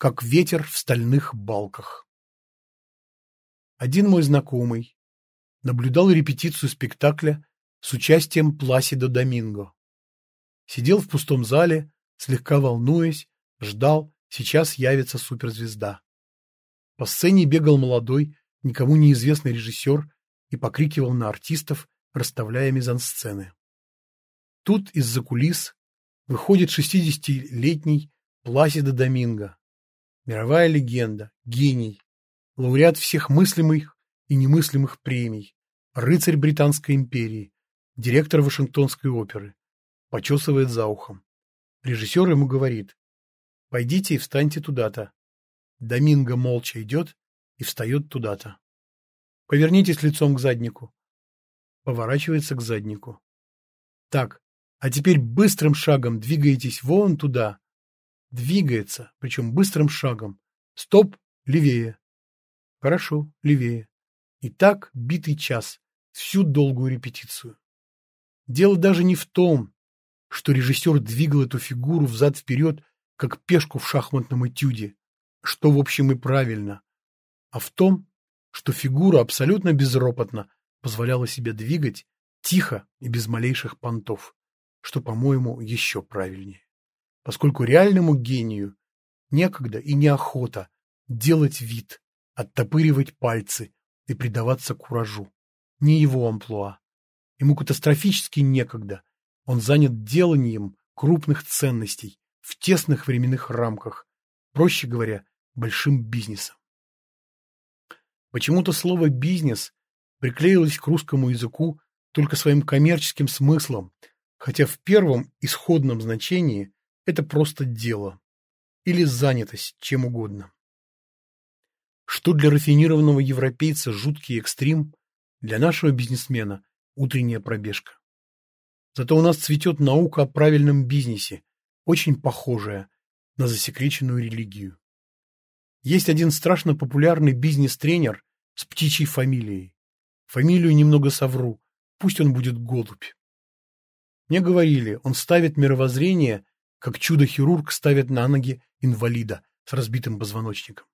как ветер в стальных балках. Один мой знакомый наблюдал репетицию спектакля с участием Пласидо Доминго. Сидел в пустом зале, слегка волнуясь, ждал, сейчас явится суперзвезда. По сцене бегал молодой, никому неизвестный режиссер и покрикивал на артистов, расставляя мизансцены. Тут из-за кулис выходит шестидесятилетний Пласидо Доминго. Мировая легенда, гений, лауреат всех мыслимых и немыслимых премий, рыцарь Британской империи, директор Вашингтонской оперы. Почесывает за ухом. Режиссер ему говорит, пойдите и встаньте туда-то. Доминго молча идет и встает туда-то. Повернитесь лицом к заднику. Поворачивается к заднику. Так, а теперь быстрым шагом двигаетесь вон туда. Двигается, причем быстрым шагом. Стоп, левее. Хорошо, левее. И так битый час, всю долгую репетицию. Дело даже не в том, что режиссер двигал эту фигуру взад-вперед, как пешку в шахматном этюде, что, в общем, и правильно, а в том, что фигура абсолютно безропотно позволяла себе двигать тихо и без малейших понтов, что, по-моему, еще правильнее. Поскольку реальному гению некогда и неохота делать вид, оттопыривать пальцы и предаваться куражу. Не его амплуа. Ему катастрофически некогда. Он занят деланием крупных ценностей в тесных временных рамках, проще говоря, большим бизнесом. Почему-то слово «бизнес» приклеилось к русскому языку только своим коммерческим смыслом, хотя в первом исходном значении это просто дело или занятость, чем угодно. Что для рафинированного европейца жуткий экстрим, для нашего бизнесмена утренняя пробежка. Зато у нас цветет наука о правильном бизнесе, очень похожая на засекреченную религию. Есть один страшно популярный бизнес-тренер с птичьей фамилией. Фамилию немного совру, пусть он будет голубь. Мне говорили, он ставит мировоззрение, как чудо-хирург ставит на ноги инвалида с разбитым позвоночником.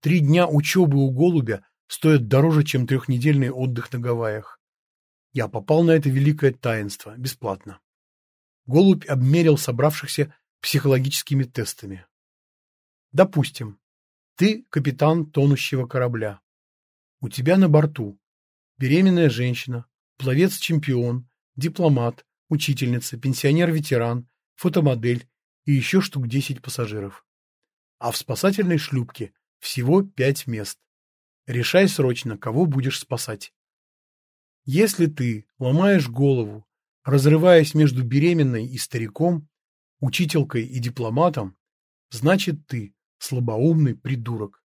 Три дня учебы у голубя стоят дороже, чем трехнедельный отдых на Гавайях. Я попал на это великое таинство, бесплатно. Голубь обмерил собравшихся психологическими тестами. Допустим, ты капитан тонущего корабля. У тебя на борту беременная женщина, пловец-чемпион, дипломат, учительница, пенсионер-ветеран, фотомодель и еще штук 10 пассажиров. А в спасательной шлюпке всего 5 мест. Решай срочно, кого будешь спасать. Если ты ломаешь голову, разрываясь между беременной и стариком, учителькой и дипломатом, значит ты слабоумный придурок.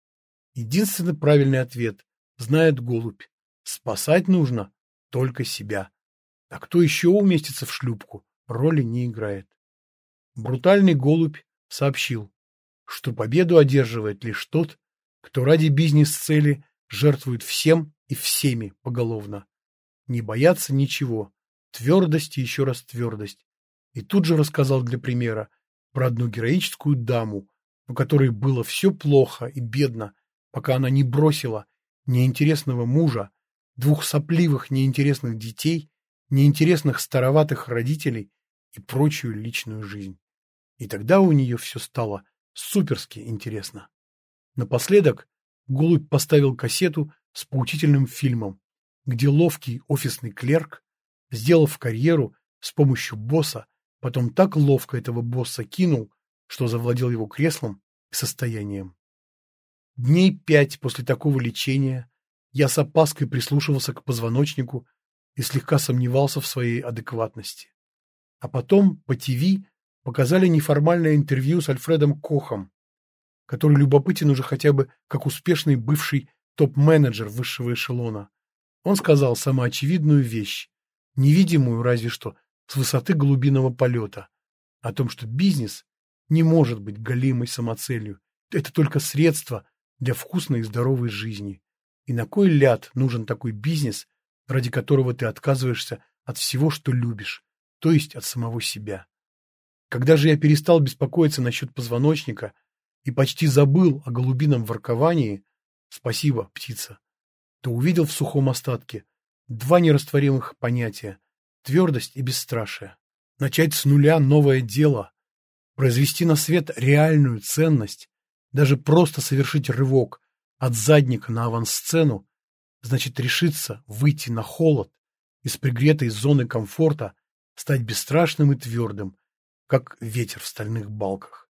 Единственный правильный ответ знает голубь. Спасать нужно только себя. А кто еще уместится в шлюпку, роли не играет. Брутальный голубь сообщил, что победу одерживает лишь тот, кто ради бизнес-цели жертвует всем и всеми поголовно. Не бояться ничего, твердость и еще раз твердость. И тут же рассказал для примера про одну героическую даму, у которой было все плохо и бедно, пока она не бросила неинтересного мужа, двух сопливых неинтересных детей, неинтересных староватых родителей и прочую личную жизнь. И тогда у нее все стало суперски интересно. Напоследок Голубь поставил кассету с поучительным фильмом, где ловкий офисный клерк, сделав карьеру с помощью босса, потом так ловко этого босса кинул, что завладел его креслом и состоянием. Дней пять после такого лечения я с опаской прислушивался к позвоночнику и слегка сомневался в своей адекватности. А потом по ТВ показали неформальное интервью с Альфредом Кохом, который любопытен уже хотя бы как успешный бывший топ-менеджер высшего эшелона. Он сказал самоочевидную вещь, невидимую разве что с высоты голубиного полета, о том, что бизнес не может быть голимой самоцелью. Это только средство для вкусной и здоровой жизни. И на кой ляд нужен такой бизнес, ради которого ты отказываешься от всего, что любишь, то есть от самого себя? Когда же я перестал беспокоиться насчет позвоночника, и почти забыл о голубином ворковании «Спасибо, птица», то увидел в сухом остатке два нерастворимых понятия – твердость и бесстрашие. Начать с нуля новое дело, произвести на свет реальную ценность, даже просто совершить рывок от задника на авансцену, значит решиться выйти на холод из пригретой зоны комфорта, стать бесстрашным и твердым, как ветер в стальных балках.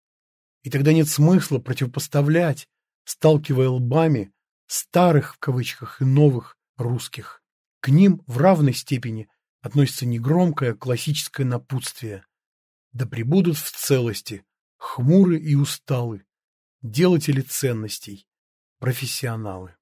И тогда нет смысла противопоставлять, сталкивая лбами, старых в кавычках и новых русских. К ним в равной степени относится негромкое классическое напутствие. Да пребудут в целости, хмуры и усталы, делатели ценностей, профессионалы.